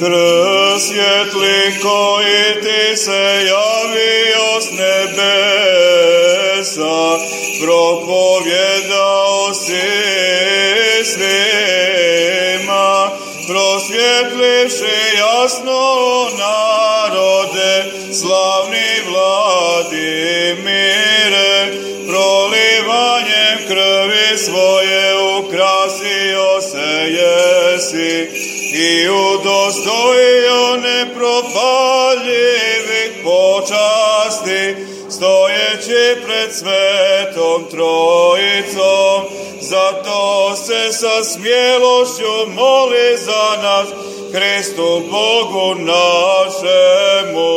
Svjetli koji ti se javio s nebesa, propovjedao si svima, prosvjetlivši jasno narode, slavni Vladimire, prolivanjem krvi svoje ukrasio se jesi, i udostojio nepropaljivih počasti, stojeći pred svetom trojicom, zato se sa smjelošću moli za nas, Hristu Bogu našemu.